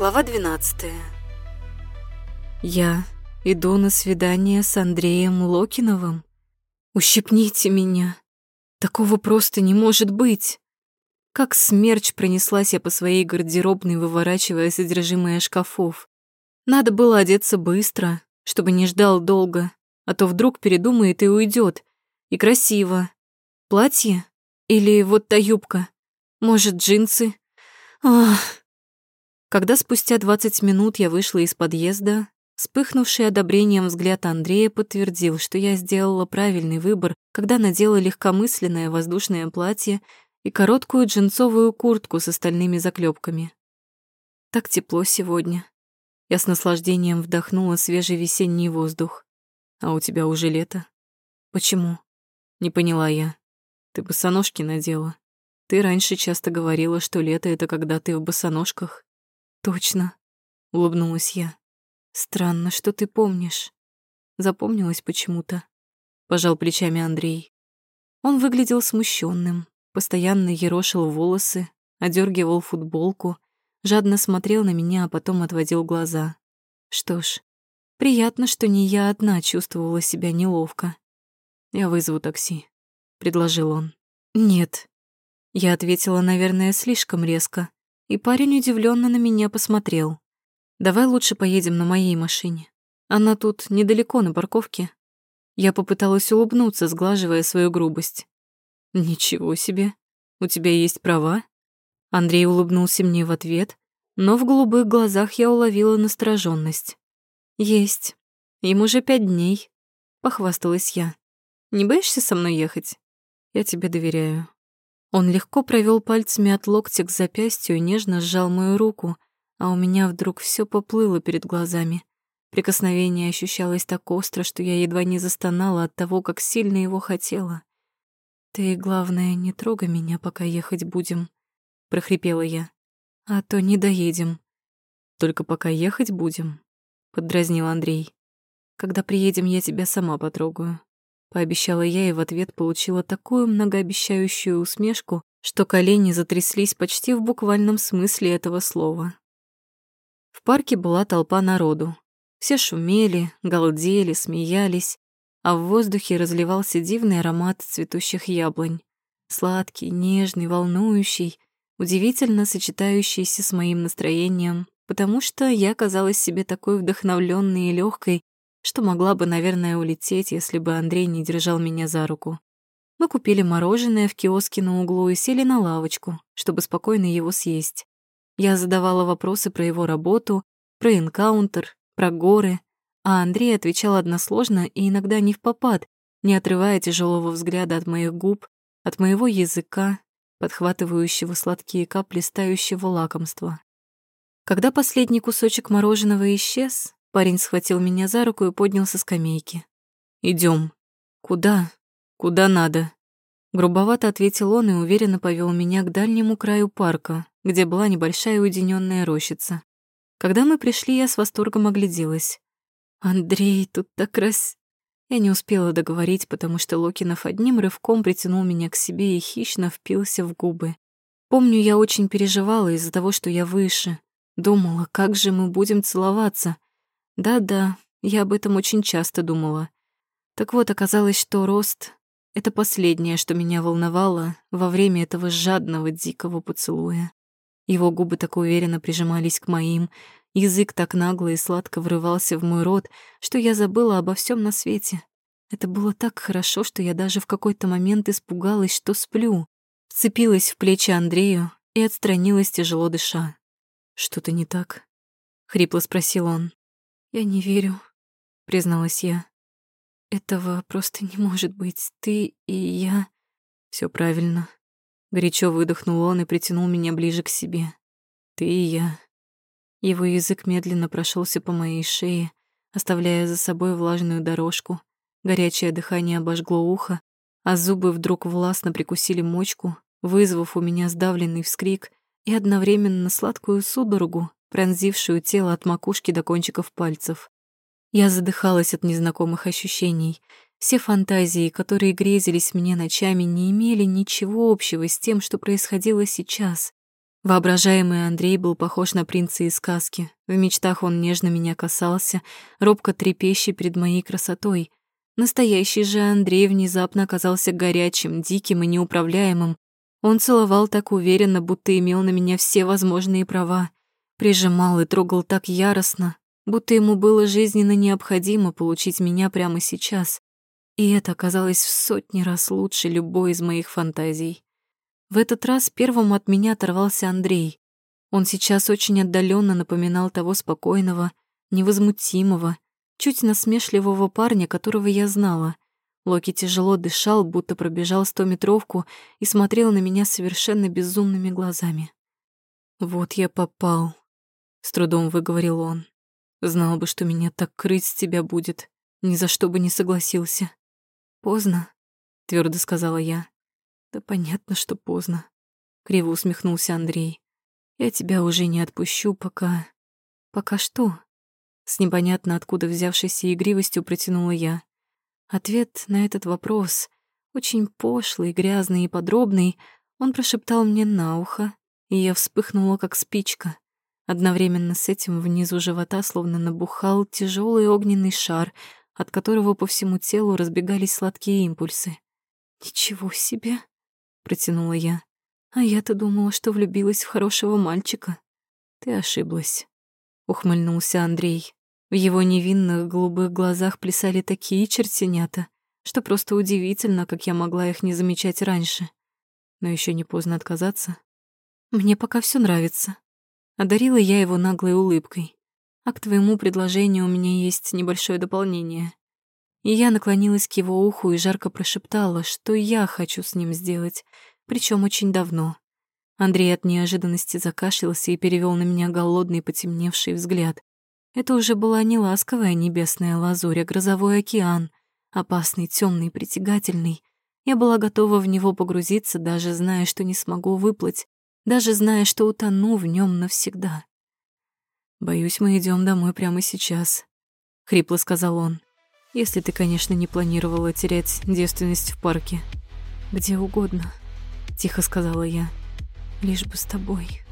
Глава 12. Я иду на свидание с Андреем Локиновым. Ущипните меня. Такого просто не может быть. Как смерч пронеслась я по своей гардеробной, выворачивая содержимое шкафов. Надо было одеться быстро, чтобы не ждал долго, а то вдруг передумает и уйдет. И красиво. Платье? Или вот та юбка? Может, джинсы? Ах. Когда спустя 20 минут я вышла из подъезда, вспыхнувший одобрением взгляд Андрея подтвердил, что я сделала правильный выбор, когда надела легкомысленное воздушное платье и короткую джинсовую куртку с остальными заклепками. Так тепло сегодня. Я с наслаждением вдохнула свежий весенний воздух. А у тебя уже лето? Почему? Не поняла я. Ты босоножки надела. Ты раньше часто говорила, что лето — это когда ты в босоножках. Точно, улыбнулась я. Странно, что ты помнишь. Запомнилось почему-то. Пожал плечами Андрей. Он выглядел смущенным, постоянно ерошил волосы, одергивал футболку, жадно смотрел на меня, а потом отводил глаза. Что ж, приятно, что не я одна чувствовала себя неловко. «Я вызову такси», — предложил он. «Нет». Я ответила, наверное, слишком резко, и парень удивленно на меня посмотрел. «Давай лучше поедем на моей машине. Она тут недалеко на парковке». Я попыталась улыбнуться, сглаживая свою грубость. «Ничего себе. У тебя есть права?» Андрей улыбнулся мне в ответ, но в голубых глазах я уловила настороженность. «Есть. Им уже пять дней», — похвасталась я. «Не боишься со мной ехать? Я тебе доверяю». Он легко провел пальцами от локтя к запястью и нежно сжал мою руку, а у меня вдруг все поплыло перед глазами. Прикосновение ощущалось так остро, что я едва не застонала от того, как сильно его хотела. «Ты, главное, не трогай меня, пока ехать будем», прохрипела я. А то не доедем. Только пока ехать будем, поддразнил Андрей. Когда приедем, я тебя сама потрогаю. Пообещала я и в ответ получила такую многообещающую усмешку, что колени затряслись почти в буквальном смысле этого слова. В парке была толпа народу. Все шумели, галдели, смеялись, а в воздухе разливался дивный аромат цветущих яблонь. Сладкий, нежный, волнующий, удивительно сочетающийся с моим настроением, потому что я казалась себе такой вдохновленной и легкой, что могла бы, наверное, улететь, если бы Андрей не держал меня за руку. Мы купили мороженое в киоске на углу и сели на лавочку, чтобы спокойно его съесть. Я задавала вопросы про его работу, про энкаунтер, про горы, а Андрей отвечал односложно и иногда не в попад, не отрывая тяжелого взгляда от моих губ, от моего языка, подхватывающего сладкие капли стающего лакомства. Когда последний кусочек мороженого исчез, парень схватил меня за руку и поднял со скамейки. Идем. Куда? Куда надо? Грубовато ответил он и уверенно повел меня к дальнему краю парка, где была небольшая уединенная рощица. Когда мы пришли, я с восторгом огляделась. «Андрей, тут так крас...» Я не успела договорить, потому что Локинов одним рывком притянул меня к себе и хищно впился в губы. Помню, я очень переживала из-за того, что я выше. Думала, как же мы будем целоваться. Да-да, я об этом очень часто думала. Так вот, оказалось, что рост — это последнее, что меня волновало во время этого жадного, дикого поцелуя. Его губы так уверенно прижимались к моим, Язык так нагло и сладко врывался в мой рот, что я забыла обо всем на свете. Это было так хорошо, что я даже в какой-то момент испугалась, что сплю. Вцепилась в плечи Андрею и отстранилась, тяжело дыша. «Что-то не так?» — хрипло спросил он. «Я не верю», — призналась я. «Этого просто не может быть. Ты и я...» Все правильно». Горячо выдохнул он и притянул меня ближе к себе. «Ты и я. Его язык медленно прошелся по моей шее, оставляя за собой влажную дорожку. Горячее дыхание обожгло ухо, а зубы вдруг властно прикусили мочку, вызвав у меня сдавленный вскрик и одновременно сладкую судорогу, пронзившую тело от макушки до кончиков пальцев. Я задыхалась от незнакомых ощущений. Все фантазии, которые грезились мне ночами, не имели ничего общего с тем, что происходило сейчас. Воображаемый Андрей был похож на принца из сказки. В мечтах он нежно меня касался, робко трепеща перед моей красотой. Настоящий же Андрей внезапно оказался горячим, диким и неуправляемым. Он целовал так уверенно, будто имел на меня все возможные права. Прижимал и трогал так яростно, будто ему было жизненно необходимо получить меня прямо сейчас. И это оказалось в сотни раз лучше любой из моих фантазий. В этот раз первым от меня оторвался Андрей. Он сейчас очень отдаленно напоминал того спокойного, невозмутимого, чуть насмешливого парня, которого я знала. Локи тяжело дышал, будто пробежал стометровку и смотрел на меня совершенно безумными глазами. «Вот я попал», — с трудом выговорил он. «Знал бы, что меня так крыть с тебя будет, ни за что бы не согласился». «Поздно», — твердо сказала я. Да понятно, что поздно. Криво усмехнулся Андрей. Я тебя уже не отпущу, пока... Пока что? С непонятно откуда взявшейся игривостью протянула я. Ответ на этот вопрос, очень пошлый, грязный и подробный, он прошептал мне на ухо, и я вспыхнула, как спичка. Одновременно с этим внизу живота словно набухал тяжелый огненный шар, от которого по всему телу разбегались сладкие импульсы. «Ничего себе!» протянула я. А я-то думала, что влюбилась в хорошего мальчика. Ты ошиблась, ухмыльнулся Андрей. В его невинных голубых глазах плясали такие чертенята, что просто удивительно, как я могла их не замечать раньше. Но еще не поздно отказаться. Мне пока все нравится. Одарила я его наглой улыбкой. А к твоему предложению у меня есть небольшое дополнение. И я наклонилась к его уху и жарко прошептала, что я хочу с ним сделать, причем очень давно. Андрей от неожиданности закашлялся и перевел на меня голодный потемневший взгляд. Это уже была не ласковая небесная лазурь, а грозовой океан, опасный, темный, притягательный. Я была готова в него погрузиться, даже зная, что не смогу выплыть, даже зная, что утону в нем навсегда. «Боюсь, мы идем домой прямо сейчас», — хрипло сказал он. Если ты, конечно, не планировала терять девственность в парке. Где угодно, тихо сказала я. Лишь бы с тобой.